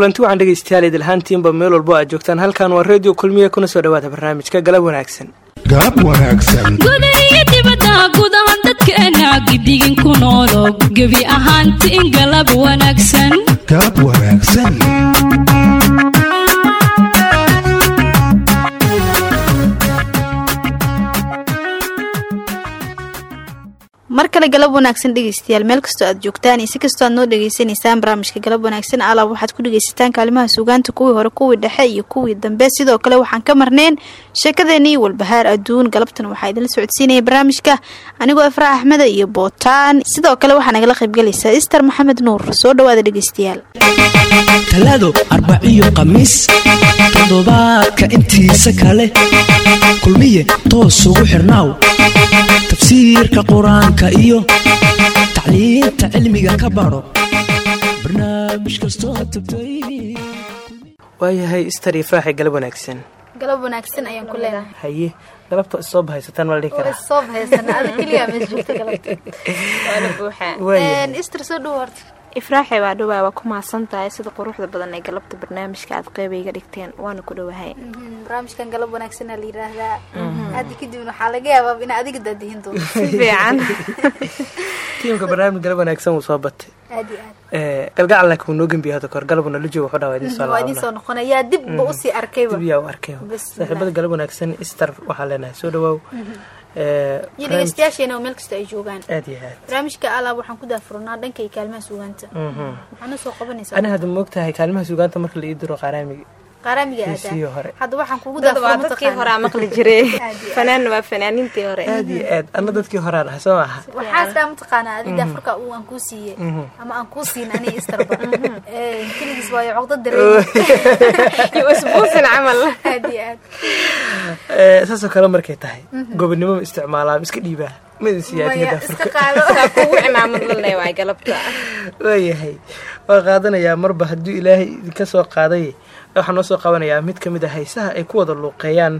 kulanti waxaan dhegaystayaal idilhaantiinba meel walbo aad joogtaan. Halkan waa redio kulmiye kuna soo dhawaada barnaamijka galab wanaagsan. Galab wanaagsan. Gudahiyo dibadda gudaha dadkeena gidigin ku noolo gebi ahaantiin galab wanaagsan. Galab wanaagsan mar kale galab wanaagsan dhegeystayaal meel kastoo aad joogtaan iyo si kastoo aad noo dhegeysanaysaan barnaamijka galab wanaagsan alaab waxaad ku dhegeysataan kaalimaha suugaanta kuwii hore kuwii dhexe iyo kuwii dambe. Sidoo kale waxaan ka marneen sheekadeenii walbahaar adduun. Galabtan waxaa idinla socodsiinaya barnaamijka. Anigoo efraa axmeda iyo bootaan. Sidoo kale waxaa nagala qaybgalaysaa ister maxamed nuur. Soo dhawaada dhegeystayaal talaado arbaciyo khamiis. Toddobaadka intiisa kale. Kulmiye toos ugu xirnaaw tafsiirka qur'aanka iyo tacliinta cilmiga ka baro. Barnaamij kastoo tagtay waayahay ister iyo fraaxi galab wanaagsan. Galab wanaagsan ayaan ku leenahay haye galabta isoo bahaysataan ma la dhihi karaa? Soo bahaysan ada keliya mees joogta galabta. Waayahay ister soo dhow horta ifraaxe waa dhowaa waa ku mahadsan tahay sida quruxda badan ee galabta barnaamijka aad qeybayga dhigteen waana ku dhowahay barnaamijkan galab wanaagsanaa la yiraahdaa haddi kadibna waxaa laga yaabaa ina adiga daadihin doonto. Si fiican. Tiimka barnaamij galab wanaagsan wuu soo batay. Aad iyo aad. Eh, galgacal laakiin wuu noo gembiya hadda kahor galabna la joogo wuxuu dhahaa waa idin soo waa idin soo laabana noqonayaa dibba u sii arkayba dib yaa u arkay. Bismillah. saaxiibada galab wanaagsan ister waxaa leenahay. Soo dhawaaw dhegeystayaasheena oo meel kasta ay joogaan. Aad iyo aad. Barnaamijka alaab waxaan ku daafurnaa dhanka iyo kaalimaha suugaanta. Mhm. soo qabanaysaa ani hadda moogtahay kaalimaha suugaanta marka la ii diro qaaraamiga dadkii horaa maqli aad. fanaan waa fanaaniintii hore. Aad iyo aad. Anna dadkii horaan soo maaha waxaas daa mataqaanaa adi daafurka uu aan kuu siiyey. Ama aan kuu siin ani istarba keligiis waayo cogdo dareemi. Iyo isbuusin camal. Aad iyo aad. Saasoo kale markay tahay. Gobonimo ma isticmaalaa ma iska dhiibaa? Waayahay waa qaadanayaa marba hadduu ilaahay idinka soo qaaday waxaa noo soo qabanayaa mid ka mid ah haysaha ay ku wada luuqeeyaan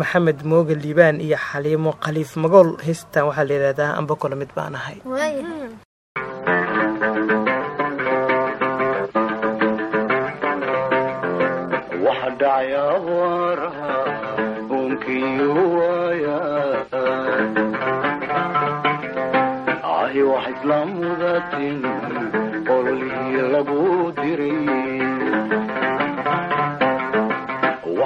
maxamed mooga liibaan iyo xaliimo khaliif magool. Heystan waxaa la yidhahdaa amba kole mid baan ahay. Waaya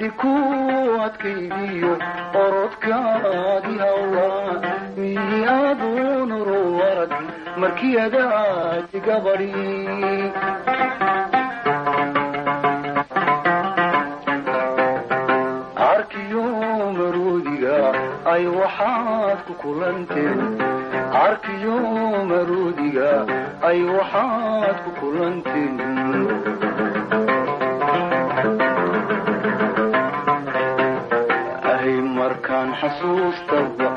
dhexdi ku adkaydiyo orodkaagii hawla miyi aduunuru warag markiyadaadi gabadhi arkiyo maruudiga ay waxaad ku kulanteen arkiyo maruudiga ay waxaad ku kulanteen markaan xasuustaba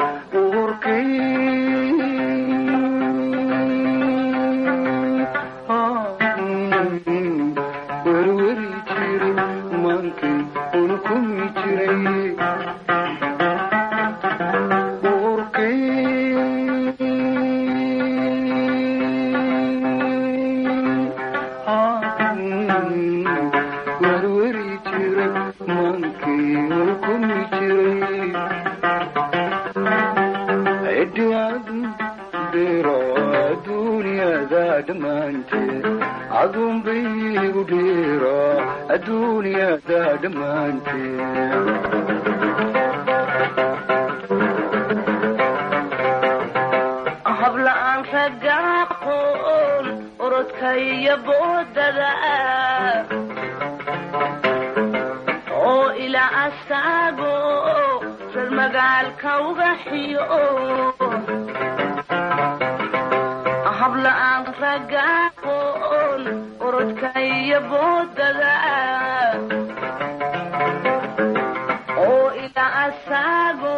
asaago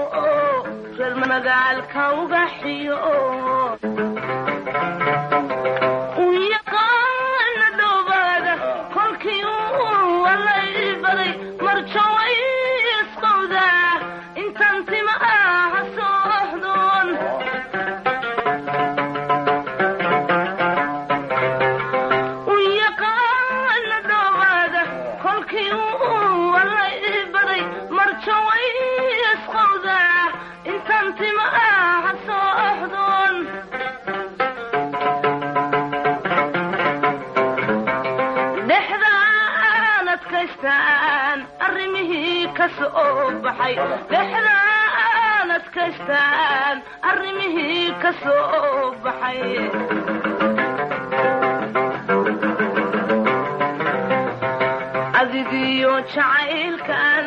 reer magaalka uga xiyo soo baxay. Dhexdaan adkaystaan arrimihii ka soo baxay. Adigiyo jacaylkaana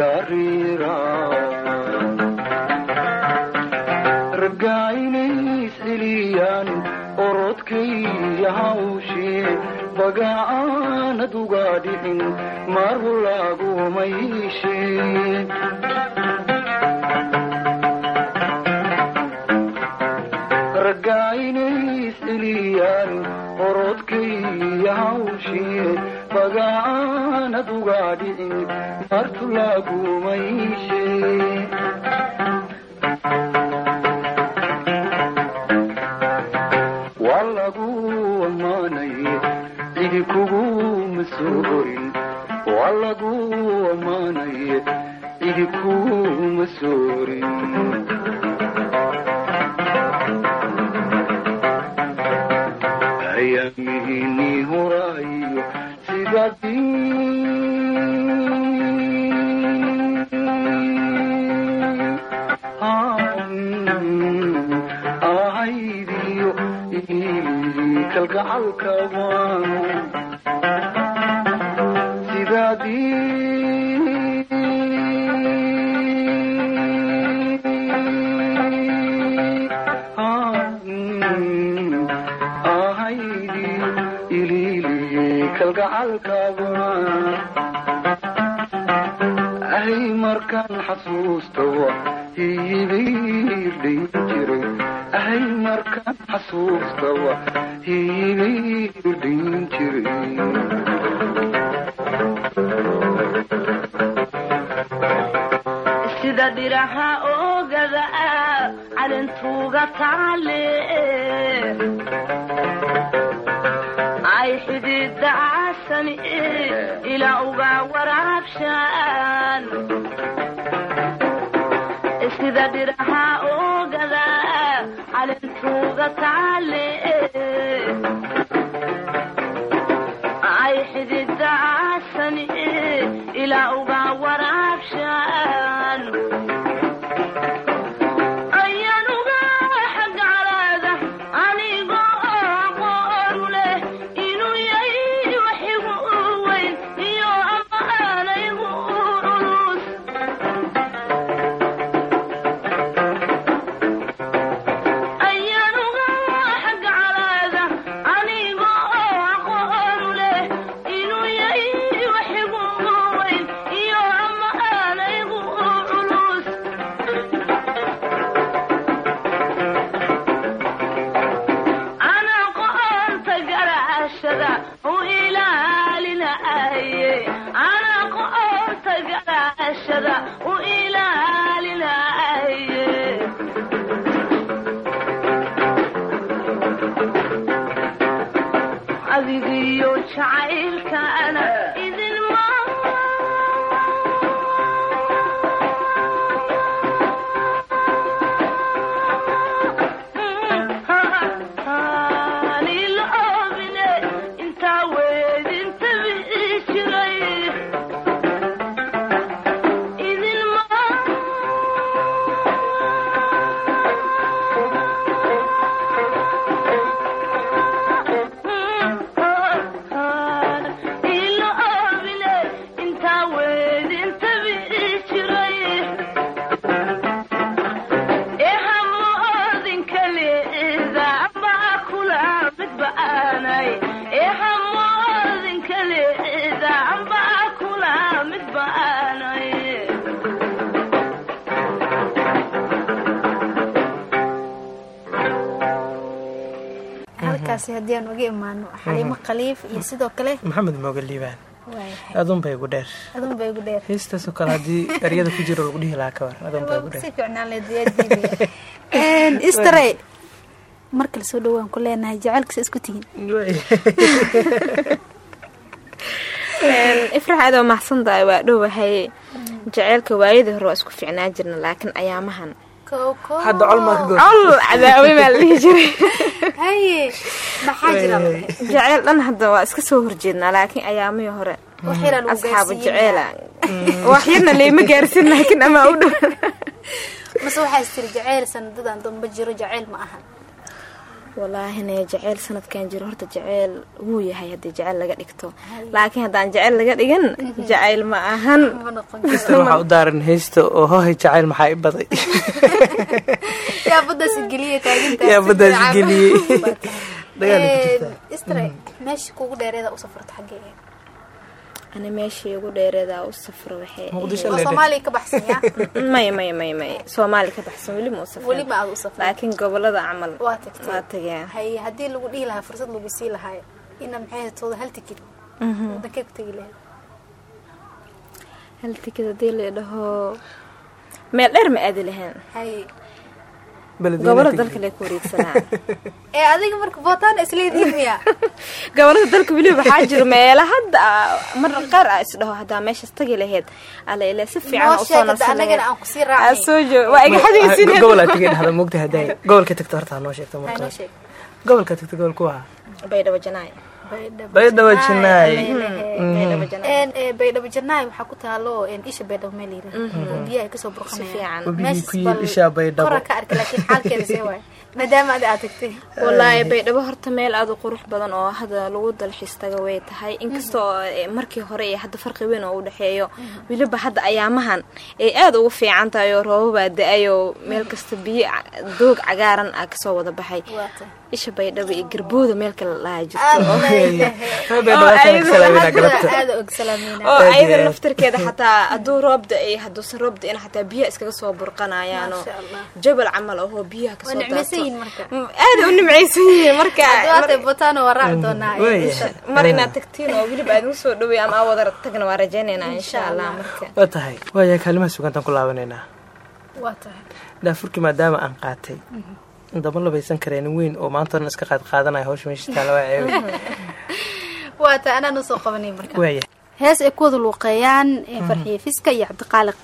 aadiga riirahaa ragaainays celiyaan orodkaiyo hawshee. Bagaacaanad uga dhicin marhu lagumayiishee ragaainays celiyaan orodkaiyo hawshee. Bagaacaanad uga dhicin martu lagumayiishee ilili kalgacalka waanu ahay markaan xasuusta wa hiibiirdhayn jiray. Ahay markaan xasuusta wa hiibiirdhayn jiray. Sida dhiraha oogada calintuuga taale ay xidhiidda caasan eh. ilaa uga waraabshaan. Sida dhiraha oogada calintuuga taale. Ay xidhiidda caasan ilaa uga adigiyo jacaylkaana halkaasi haddii aan uga imaano xaliimo khaliif iyo sidoo kale maxamed mooga liibaan waay adun bay igu dheer. Adun bay ugu dheer. Heestaasoo kale haddii eryada ku jiro lagu dhihi lahaa ka war adun bay igu dheer. Fiicnaan leed diyaadiibaya istre mar kale soo dhowaan ku leenahay jacaylkasa isku tihiin ifrax aadoo maxsan tahay waa dhowahay jaceylka waayadii hore waa isku fiicnaa jirna laakiin ayaamahan hadda col maa ka goor col cadaaway baa la dhihi jiray. Haye maxaa jira? Jaceyl dhan hadda waa iska soo horjeednaa laakiin ayaamihii hore asxaabu jaceela wax yarna layma gaarsin laakiin amaa u dhow. Mase waxaa istiri jaceyl sanadadan damba jiro jaceyl ma ahan walaahine jaceyl sanadkan jiro horta jaceyl wuu yahay haddii jaceyl laga dhigto. Laakiin haddaan jaceyl laga dhigan jaceyl ma ahan. Waxaa u daaran heesta oo hohay jacayl maxaa i baday? Yaa baddaas geliye taagintaas. Yaa baddaas geliyey ani meeshii ugu dheereedaa u safro maya maya maya maya soomaali ka baxsan weli ma u laakiin gobollada camal waa tageen. Haye haddii lagu dhihi lahaa fursad lagu sii lahaa ina maxay tooda hal tikid? Wadankee ku tegi lahayd hal tikid haddii la dhaho meel dheer ma aadi lahayn haye gobollada dalka lee ku wareegsanaa. Ee adiga marka bootaan isleedihiin miya. Gobolada dalka weliba waxaa jiro meela hadda mar qaar a isdhaho haddaa meeshaas tagi lahayd ala ilaa si fiican u soo dhahda hadday. Gobolka tagta horta sheegto marka gobolka tagta gobol baydhabo janaay baydhabo janaay baydhabo janaay een ee baydhabo janaay waxaa ku taalo isha baydhabo meel yira oo biyaha ay ka soo burqanayaan. Ka arka laakiin xaalkeeda see waay. Maadaama adi aad tagtay wallaahi baydhabo horta meel aada u qurux badan oo hadda lagu dalxiis taga way tahay. Inkastoo eh, markii hore iyo hadda farqi weyn oo u dhexeeyo weliba hadda ayaamahan ay aada ugu fiican tahay oo roobabaa da'ay oo meel kasta biyo doog cagaaran ah ka soo wada baxay isha baydhabo iyo garbooda meel kale Aad iyo ayada aad. laftarkeeda xataa hadduu roob da'ay hadduusan roob da'in xataa biyaha iskaga soo burqanayaano. Jabal camal ahoo biyaha waa ka soo nicmaysan daato. yihiin marka. Mm, aada u nimcaysan yihiin marka waata botaano waa raaci doonaa Waaya. mar inaad tagtiin oo weliba aad soo dhawey ama aa wada tagna waa rajaynaynaa insha allah. marka. Waa tahay. Waaya kaalimaha sugantaan ku laabanaynaa. Waa tahay. Daafurkii maadaama aan qaatay daba labaysan kareen weyn oo maanta dhan iska qaad qaadanaya hawsha meesha taala waa ceebi. Waa tahay anaa noo soo qabanay marka. Waaya hees ay ku wada luuqeeyaan ee farxiye fiska iyo cabdiqaaliq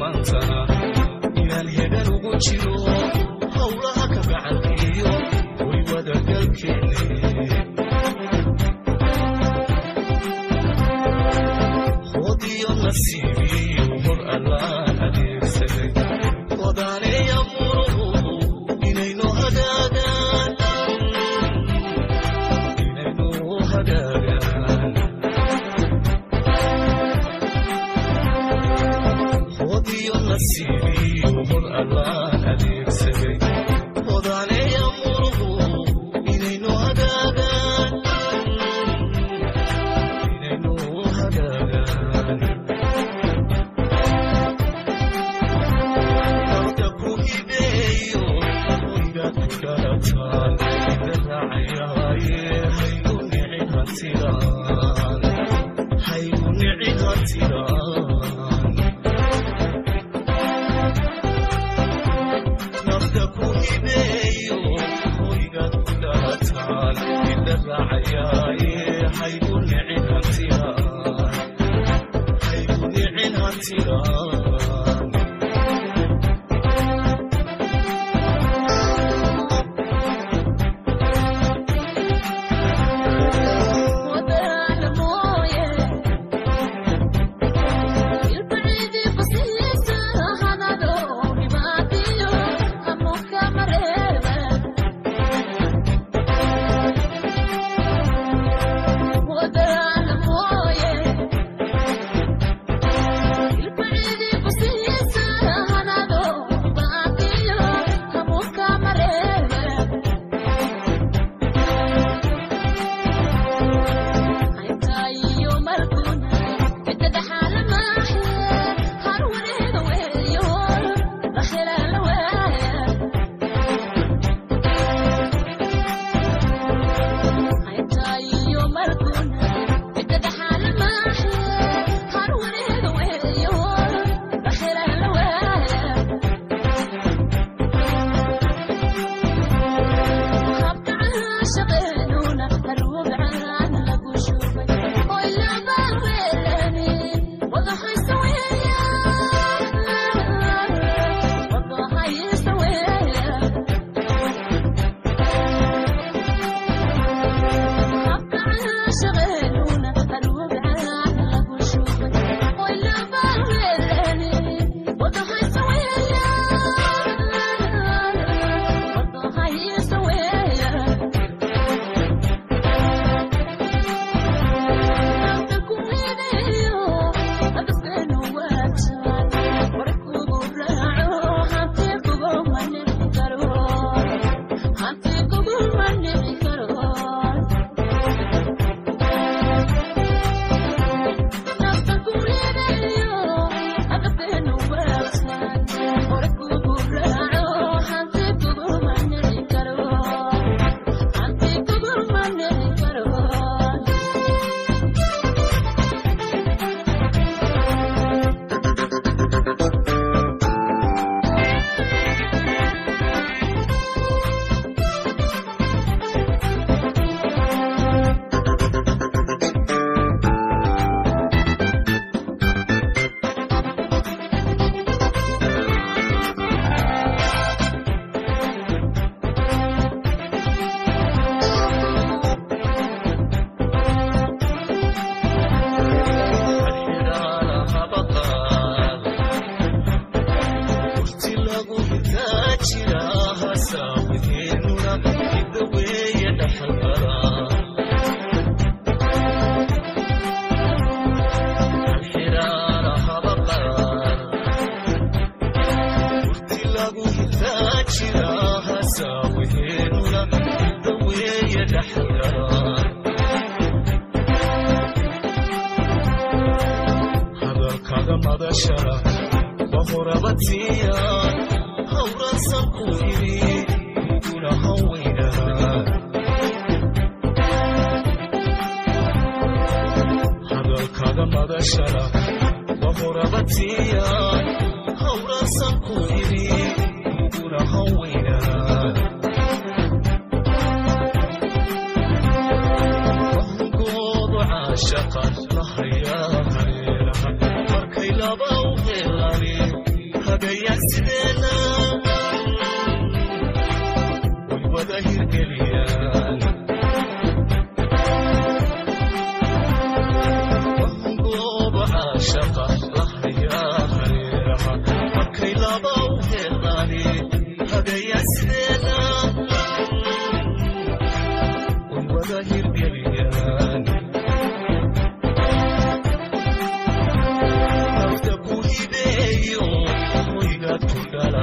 maantana inaan hegan ugu jiro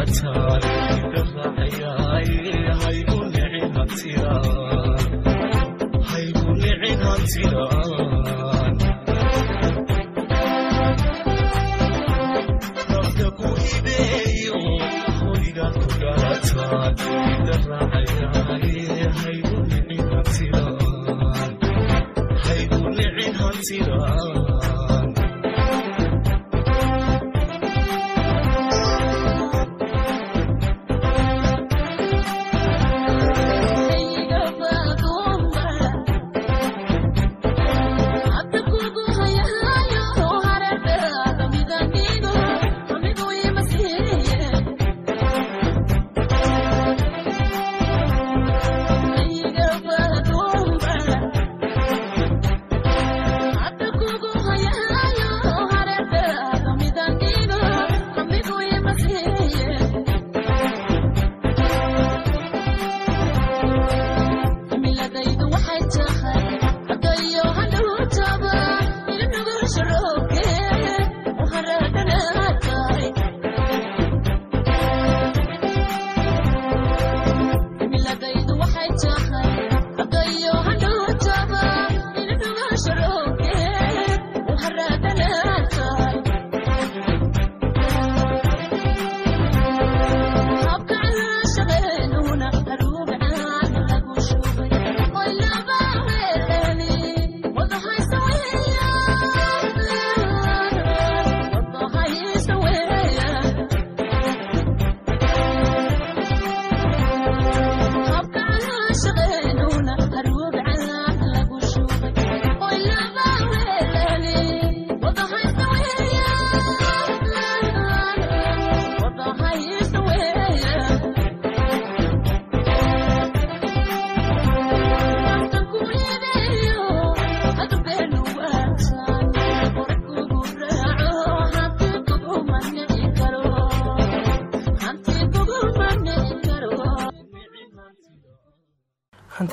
ku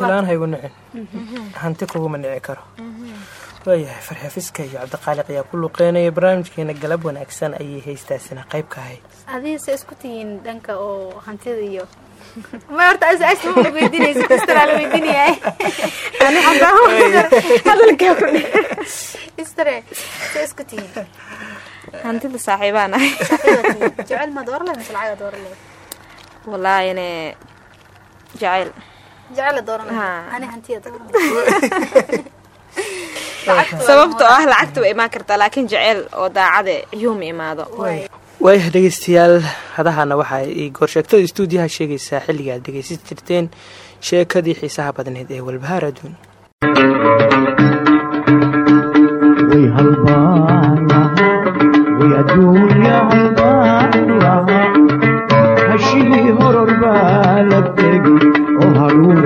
hanti la'aan haygu nicin hanti kuguma nici karo. Waayahay farxafiska iyo cabdiqaaliq ayaa ku luqeynaya barnaamijkeena galab wanaagsan ayay haystaasina qayb ka ahayd. Adiga se isku tihiin dhanka oo hantida iyo ma horta hantida saaxiibaan ahay jecel ma doora leh mise lacaga doora leh wallaahine jacayl sababtoo ah lacagta way imaan kartaa laakiin jaceyl oo daacade yuuma imaado waayah dhegeystayaal hadahana waxa ay goorsheegtada istuudiyaha sheegaysaa xilliga aad jirteen sheekadii xiisaha badneed ee walbahaar adduun way halbaanaha way adduunya halbaanaha hashii horor baa la tegi oo haruur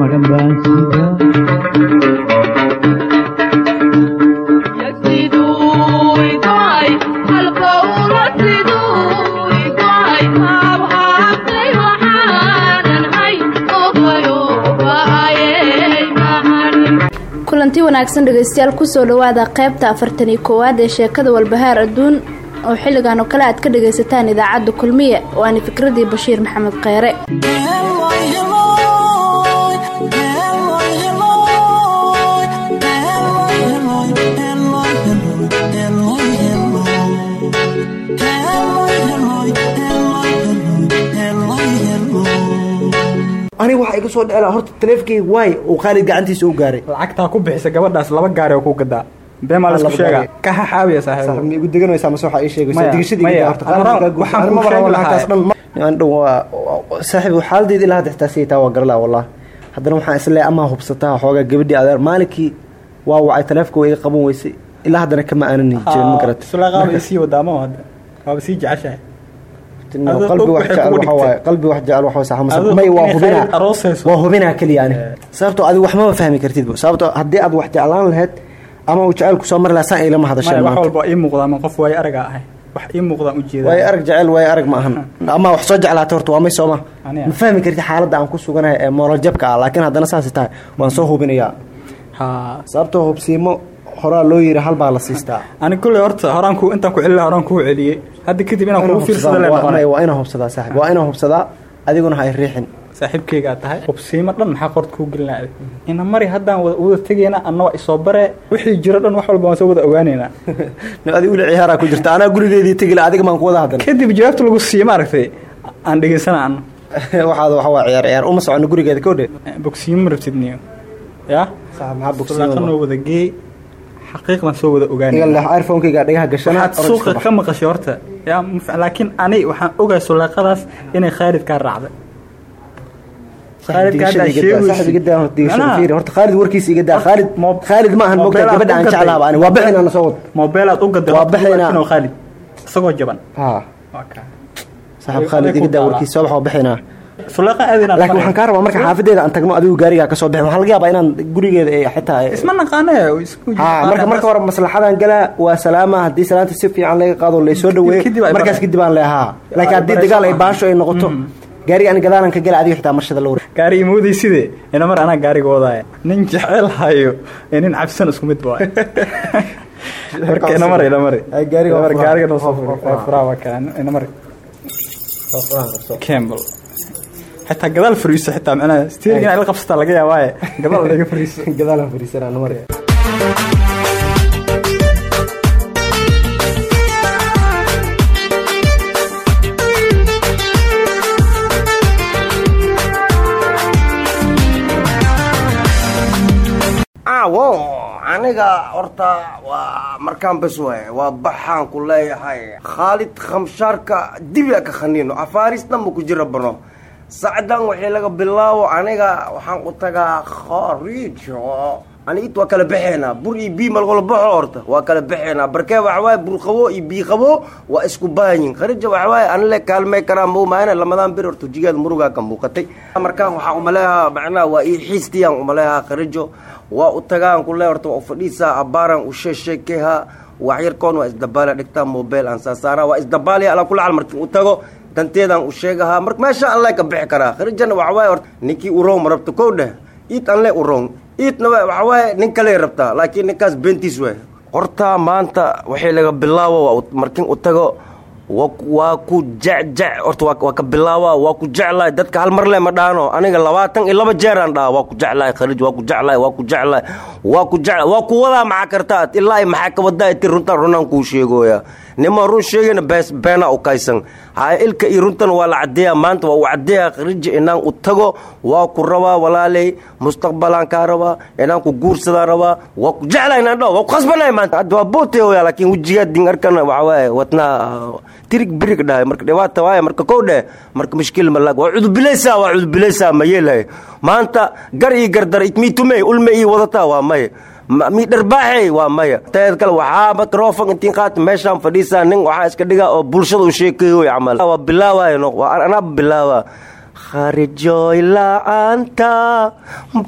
magan baan sida kulanti wanaagsan dhegaystayaal ku soo dhowaada qaybta afartan iyo koowaad ee sheekada walbahaar adduun oo xilligan oo kale aad ka dhagaysataan idaacadda kulmiye oo fikradii bashiir maxamed kheyre. Aniga waxaa iga soo dhecela horta taleefkeyga waaye uu khaalid gacantiisa u gaaray. Lacagtaa ku bixisa gabadhaas laba gaari oo ku gadaa beemaa la isku Laba sheega ka xaxaabiya saaxiib. Ma igu deganaysaa mase waxaa ii sheegaysaa iga horta waxaan kuu sheegi lahaa. dhan waa saaxiib xaaladeyda ilaa hadda xitaa siyataa waa garalaa wallah haddana waxaan is leeyahay amaa hubsataa xoogaa gabadhii adeer maalinkii waa wacay taleefka way iga qaban weysay ilaa haddana kama aanan jirin ma garata sulaaqaaba isii wadaama hadda. Waaba sii jeceshahay. Qalbi wax jecel waxa waaye qalbi wax jecel waxa may og waa hubinaa. waa hubinaa keliya ani. Sababtoo adigu wax maba fahmi kartid sababtoo haddii aad wax jeclaan lahayd ama uu jecel ku soo mari saan ilama maya hadashaan wax walba ii muuqda ama qof waayo aragaa ahay wax ii muuqdaan ujeeda waayo arag jecel waayo arag ma ahan. Ama wax soo jeclaata horta waa may sooma ma. Fahmi kartid xaaladda aan ku suganahay ee moolajabka ah laakiin haddana saasi tahay waan soo hubinayaa. Ha. Sababtoo hubsiimo horaa loo yiri hal baa la siistaa. Ani kulley horta horaan ku intaan ku celin lahaa horaan kuu celiyey. Hadda kadib inaan kugu fiirsada waa inaan hubsadaa saaxib waa inaan hubsadaa adiguna ha i riixin saaxiibkeygaa tahay. Hubsiimo dhan maxaa qorta kuu gelinaa ina mari haddaan wada tegeyna anna waa isoo bare. Wixii jiro dhan wax walba waan soo wada ogaaneynaa adigu ila ciyaaraa ku jirta. Anaa gurigeedii tegila adiga maan ku wada hadlan kadib jawaabta lagu siiye maaragtay aan dhegeysana anna. Waxaad waxa waa ciyaar ciyaar. Uma socono gurigeeda kowdhe bogsiimo ma rabtid niyo? Yaa maxaa bogsiimo wada geey xaqiiqdan soo wada iphonekeyga dhagaha gashana waxaad suuqa ka maqashay horta. Yaa laakiin ani waxaan ogahay sulaaqadaas inay khaalid kaa raacday Khaalid warkiisa iga daa khaalid khaalid ma ahan mogta Mobeelaad gabadha aan jeclaaba ani waa bixinana soo wad moobeelaad u gaday Waa inuu khaalid isagoo jaban ha Waa kaa. saaxib khaalid iga daa warkiisa soo bax waa bixinaa laakiin waxaan kaa rabaa marka xaafadeeda aan tagno adigu gaarigaa ka soo bixin waxaa laga yaabaa inaan gurigeeda xitaa isma ha marka hore maslaxadaan galaa waa salaama haddii salaanta si fiican laga qaado laysoo dhaweeyo markaas kadib aan leehaa laakiin haddii dagaal ay baasho ay noqoto gaariga ani gadaalan ka gala adiga xitaa marshada la gaari imooday sidee? Ina mar anaa gaariga wadaaya nin jecel hayo. Iyo nin cabsan isku mid baa marka ina mari ina mari gaariga Ina mari, furaa. gaariga noo soo waa furaa waa kaa ina mari campbell. Xitaa gadaal fariiso xitaa. Macnaha steering in la qabsataa laga yaabaaye gadaal laga fariiso gadaalan fariisanaa mar awo aniga horta waa markaan bes waay waa baxaan ku leeyahay. Khaalid khamshaarka dibia ka khaniino afaaris dhanba ku jira bano. Sacdan waxii laga bilaabo aniga waxaan u tagaa khariijo ani it waa kala baxeynaa bur iyo bii malwala baxo horta waa kala baxeynaa barkee waxawaaye bur qabo iyo bii qabo waa isku baahanyin khariija waxawaaye anile kaalmey karaa maumaana lamadaan bir horta jigeeda murugaa ka muuqatay markaan waxaan umaleehaa macnaha waa ii xiistiyaan umaleehaa khariijo waa u tagaan ku le horta waa u fadhiisaa abbaaran u sheesheekeha waxyarkoon waa isdabaala dhigtaa mobile aan saasaara waa isdabaaliya alaa kula cal markii u tago danteedaan u sheegahaa marka meesha alle ka bixi karaa khariijana waxawaaye horta ninkii uroon ma rabto kow dheh iid anle uroon iidna wa- waxawaaye nin kale rabtaa laakiin ninkaas beentiis waay horta maanta waxay laga u- markin u tago waa ku- jecjec horta waa ka bilaaba waa ku jeclahay dadka hal mar le ma dhaano aniga labaatan iyo laba jeeraan dhaha waa ku jeclahay khariij waa ku jeclahay waa ku jeclahay waa ku jeclahay waa ku wadaa maxaa kartaa ilaa ay maxaa ka wadaa ti runtaan runaan kuu sheegooya nima run sheegayna beena u kaysan. Haya ilka iyo runtan waa la cadeeya maanta waa u cadeeya khariija inaan u tago waa ku rabaa walaaley mustaqbalaan kaa rabaa inaan ku guursadaan rabaa waa ku jeclahay inaan dhaho waa ku khasbanahay maanta. Waa booteoya laakiin wejigaa din arkana waxaa waaye wadnaa tirig birig dhahay marka dhibaata waaye marka kow dheh marka mushkil ma lag waa cudubilaysaa waa cudubilaysaa ma yeelahay. Maanta gar ii gardar itmiitumey ulme ii wadataa waa maya Ma- mi dharbaaxey waa maya. Teed kale waxaa microfon intiin qaata meeshaan fadhiisaa nin waxaa iska dhigaa oo bulshada u sheekeeyoy camal. Waa bilaawaayo waa anaa bilaawaa kharijoy la'aanta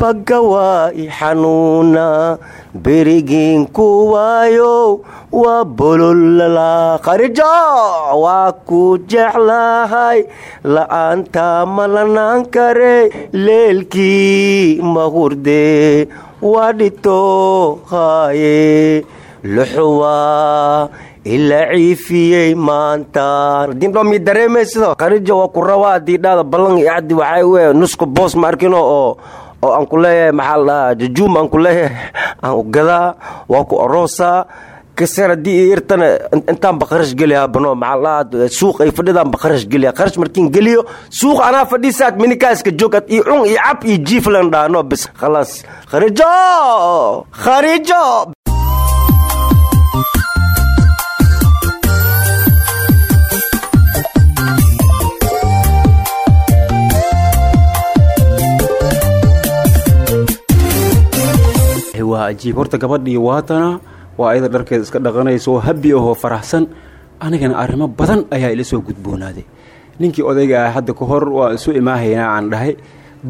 bagga waa i xanuuna berigiin ku waayo waa bololala kharijo waa ku jeclahay la'aanta malanaan kare leelkii ma hurde waa dhito haaye luxuwa ila ciifiyey mi dareemaysido khariija waa ku rabaa haddii dhahda ballan iyo caddi waxay we nusku boos ma arkino oo oo aan ku leeyahay maxaa la dhahaa jajuum aan ku leeyahay aan u gadaa waa ku aroosaa kaseer haddii irtana intaan baqarash geliyaa bano maxaa suuq ay fadhidaan baqarash geliya qarash markiin geliyo suuq anaa fadhiisaad minikaaska joogad iyo cun iyo cab iyo jiiflan dhaano bis khalaas kharijo! Kharijo! Waa ajiib. Horta gabadhii waatana waa ayada dharkeeda iska dhaqanaysa oo habi ahoo faraxsan anigana arrimo badan ayaa ila soo gudboonaaday. Ninkii odayga ah hadda ka hor waa isu imaahaynaa aan dhahay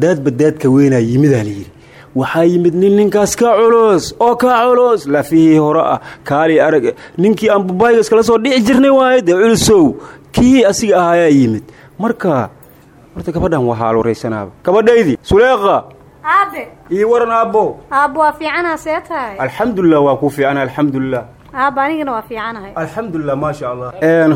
daadba daadka weynaa yimidaa layidhi waxaa yimid nin ninkaas ka culus oo ka culus lafihii hore ah kaali arag ninkii aan babayga iskala soo dhici jirnay waaye dee culusow kii asiga ah ayaa yimid. Marka horta gabadhan waa haaluraysanaaba gabadhaydii suleeqa aabe ii waran aabbo. Aabbo waa fiicanaa see tahay. Alxamdulilah waa kuu fiicana alxamdulilah aabba anigana waa fiicanahay alxamdulilah maasha allah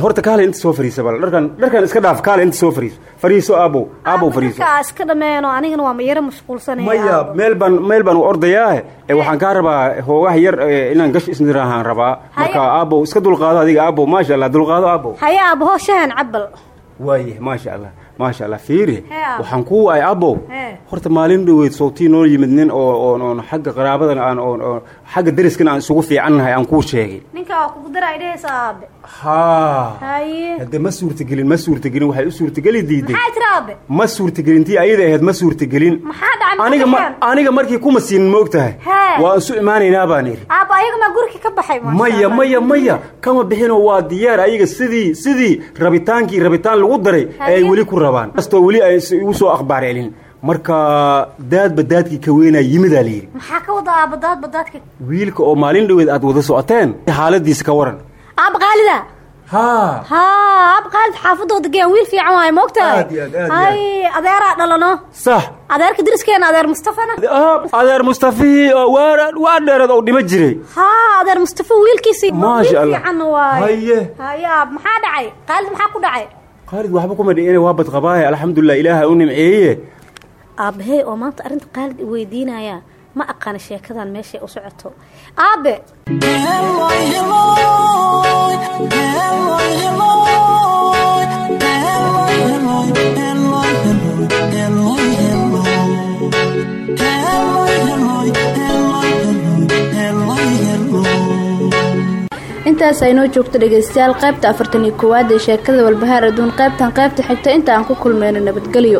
horta kaale inta soo fariisa bal. Dharkan dharkan iska dhaaf kaale inta soo fariiso fariiso aabow aabow fariiso. markaa iska dhammeeno anigana waa mayaro mashquulsanaya maya meel baan meel baan u ordayaahe waxaan kaa rabaa hoogaha yar inaan gash isniraahaan rabaa. Marka aabow iska dulqaado adiga aabow maasha allah dulqaado aabow haye aabbo hoo shahan cabal waaye maasha allah maasha allah fiiri. Waxaan kuu waay aabow Hee. horta maalin dhoweyd sawtii noo yimid nin oo oon oon xagga qaraabadan aan xagga dariskana aan isugu fiicannahay aan kuu sheegay. Ninka kugu dara idhahaysa aabe hadde ma suurtagelin ma suurtagelin waxay u suurtageli diiday ma suurtagelintii ayada ahayd ma suurtagelin. Aniga ma aniga markii kuma siinin ma og tahay Hee. waa isu imaanaynaa baan maasha maya maya maya. Kama bixinoo waa diyaar ayaga sidii sidii rabitaankii rabitaan lagu daray ay weli ku rabaan. Kastoo weli ay igu soo akhbaar celin marka daadba daadkii ka weynaa yimidaa layidhi wiilka oo maalin dhoweed aad wada socoteen xaaladiisa ka waran aabba qaalida haa haa aabba qaalid xaafadooda geen wiil fiican waaye moogtahay? Adeeraa dhalano? Sax. Adeerka dariskeena adeer mustafana adeer mustafihii oo waa dheerad oo dhima jiray haa adeer mustafa wiilkiisii fiican waaye. Haye. aab maxaa dhacay? Qaalid maxaa ku dhacay? Khaalid waxba kuma dhi'ina waa badqabaaye. Alxamdulilah ilaaha u nimceeye. Aabahey oo maanta arrinta qaalid i weydiinaya ma aqaana sheekadan meeshay u socoto. Aabe! Intaas aynoo joogto dhegaystayaal qaybta afartan iyo koowaad ee sheekada walbahaar adduun qaybtan qaybta xigta inta aan ku kulmayno nabadgelyo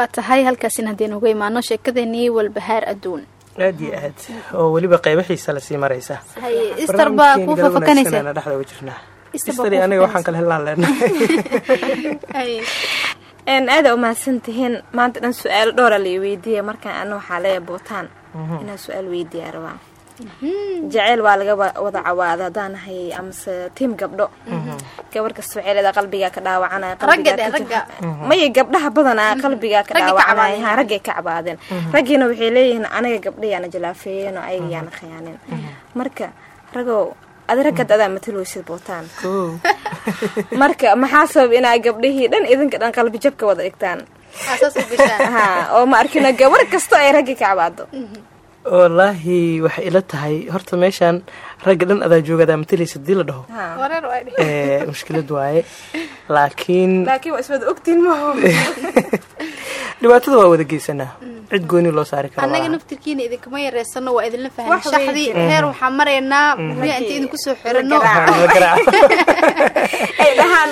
waa tahay halkaasin haddaynu uga imaano sheekadeenii walbahaar adduun. Aad iyo aad. Oo weliba qaybo xiisa la sii maraysa. Kuu fafakanaysa. dhexda uga jirnaa. Istari aniga waxaan kala helaan leenahay aada umahadsan tihiin. Maanta dhan su'aalo dhowra la weydiiya markaan ana waxaa leeya bootaan inaan su'aal weydiiya rabaa jaceyl waa laga wa- wada cawaada haddaan nahay amase tiim gabdho gabar kasta waxay leedahay qalbigaa ka dhaawacanaya Ragga qalbigaa dheh, ka ragga. jab- maya gabdhaha badanaa qalbigaa ka ha raggay ka cabaadeen raggiina waxay leeyihiin aniga gabdhayaana jalaafeeyeen oo ayaga yaana khiyaanin marka ragow adi raggad adaa mataloosid bootaan marka maxaa sabab inaa gabdhihii dhan idinka dhan qalbi jabka wada dhigtaan ha oo ma arkino gabar kasta ay raggi ka cabaado wallaahi waxay ila tahay. Horta meeshaan ragga dhan adaa joogadaa matalaysa haddii la dhaho. Ee, mushkilad waaye laakiin dhibaatada waa wada geysanaa cid gooni loo saari kara annaga naftirkiina idinkama yareysano waa idinla fahan shaxdii heer waxaa maraynaa. Gurya inta idinku soo xirano ay dhahaan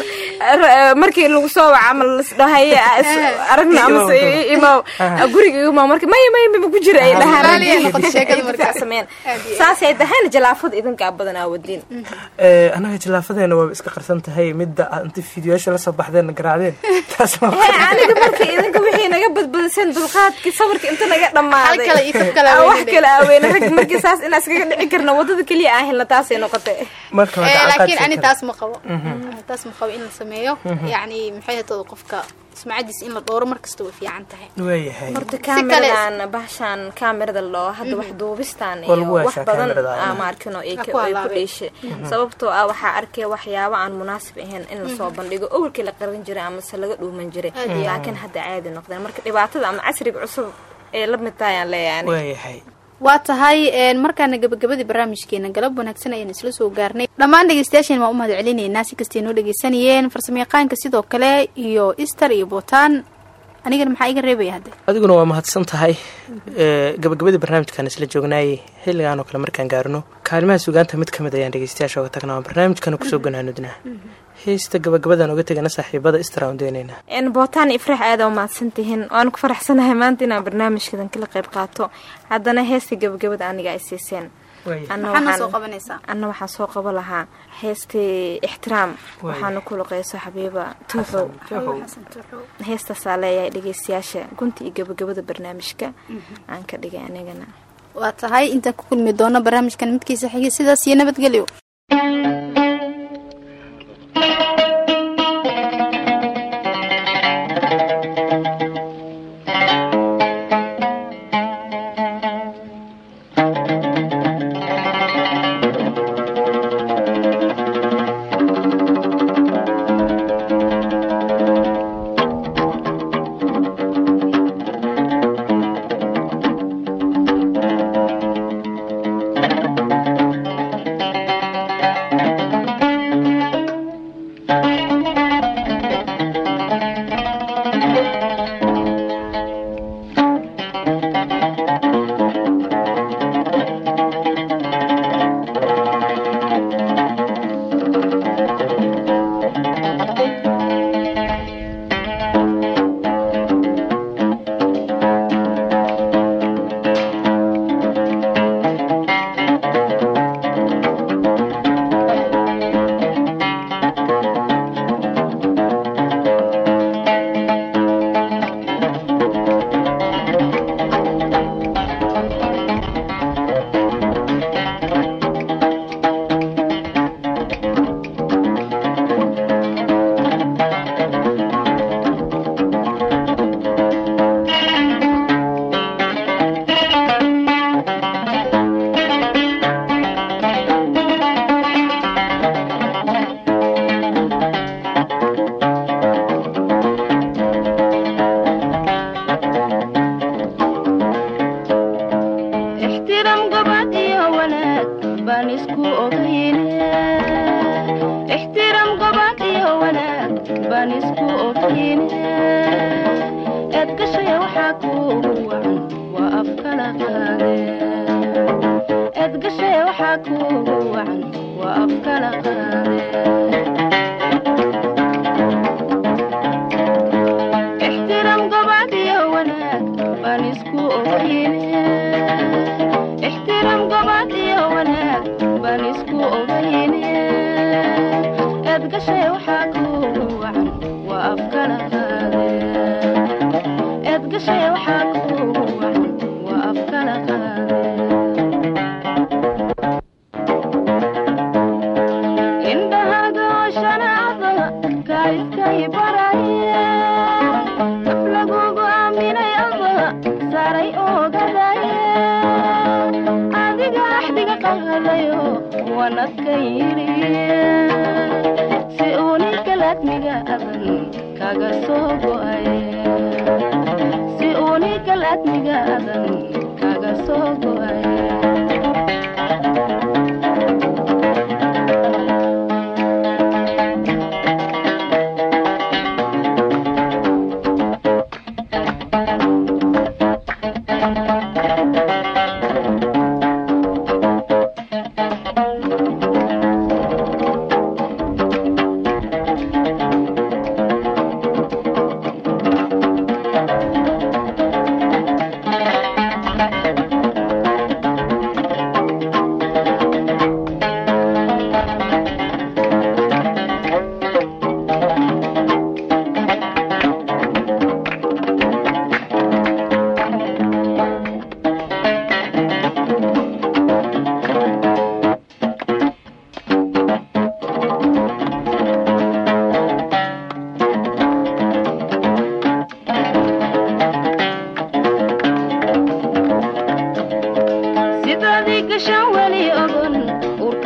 r- markii lagu soo waca ama lasdhahay aragna amase Imow. i- imow guriga imaw marka maya maya mama ku jira ay dhahaan. saasay dhahaan jalaafada idinkaa badanaa wadiin Ee, annaga jilaafadeena waaba iska qarsan tahay midda inta fiidiyoyaasha la soo baxdeen garaacdeen taas waa- Hee, aniga marka idinka wixii naga badbada sen dulqaadkii sabarka inta naga dhammaaday. Hal kale iyo kab kale Aa, wax aaweyne. kale aaweyne rag markii saas inaa iskaga dhici karna waddada keliya aan helna taasay noqotay. Marka Eh, laakiin ani taas ma qabo. Mhm. taas ma qabo in la sameeyo. Mhm. yacni maxay hatooda qofka sumcadiis in la dhowro markasta way fiican tahay. Horta kaamiradan bahashaan kaamirada dhaho hadda wax duubistaan Waa lagu iyo wax badan kaamirada. aa ma arkino ay ku ay dheeshay. Mhm. sababtoo ah waxaa arkaya waxyaabo aan munaasib ahayn in la soo bandhigo awalkii la qaran jiray amase laga dhuuman jiray. Laakiin hadda caadi noqdeen. Marka dhibaatada ama casriga cusub ee la mid tahay aan leeyahay waa tahay een, markaana gabagabadii barnaamijkeena galab wanaagsan ayaan isla soo gaarnay. Dhammaan dhegeystayaashan waan u mahad celinaynaa si kastay noo dhegeysanayeen farsamayaqaanka sidoo kale iyo easter iyo bootaan anigana maxaa iga reebaya hadde adiguna waa mahadsan tahay Ee, gabagabadii barnaamijkan isla joognaayey xilligan oo kale markaan gaarno. Kaalimaha sugaanta mid ka mid ayaan dhegeystayaasha oga tagnaa. Barnaamijkana ku soo ganaanudnaa heesta gabagabadan oga tegana saaxiibada een bootaan ifrax aada u mahadsan tihiin waan ku faraxsanahay maanta inaan barnaamijkadan kala qayb qaato. Haddana heesta gabagabada aniga ay siiseen. Anna waxaan- soo qaban lahaa heestii ixtiraam. Waxaana ku luqeyso xabiiba tuuxow. Heestaasaa leeyahay dhegeystayaasha gunta iyo gabagabada barnaamijka. Aan ka dhigay anigana. Waa tahay intaan ku kulmi doono barnaamijkan midkiisa xigay. Sidaas iyo nabadgelyo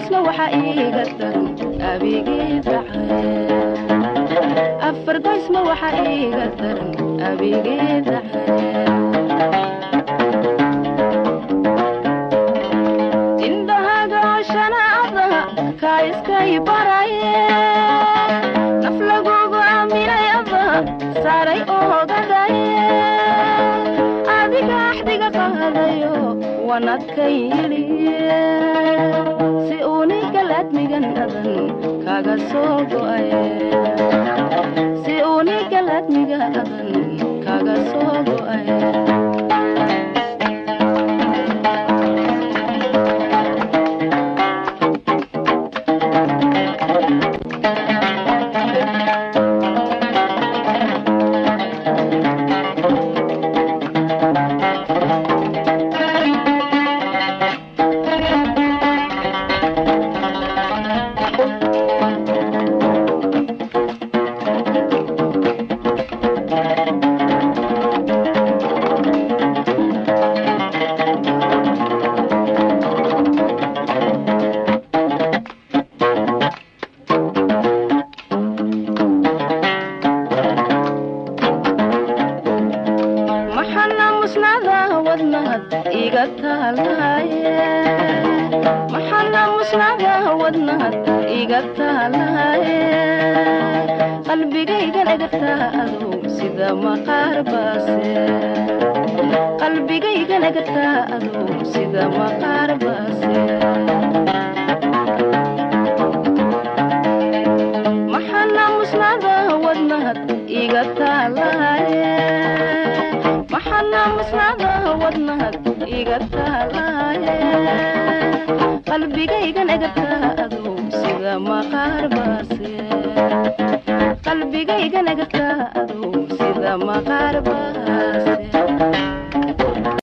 isla waxaa iiga daran abigeed jindahaaga shanaada kaa iskay baraye naf lagugu aaminay saaray oo adiga axdiga qaadayo wanadkan laga soo go'ay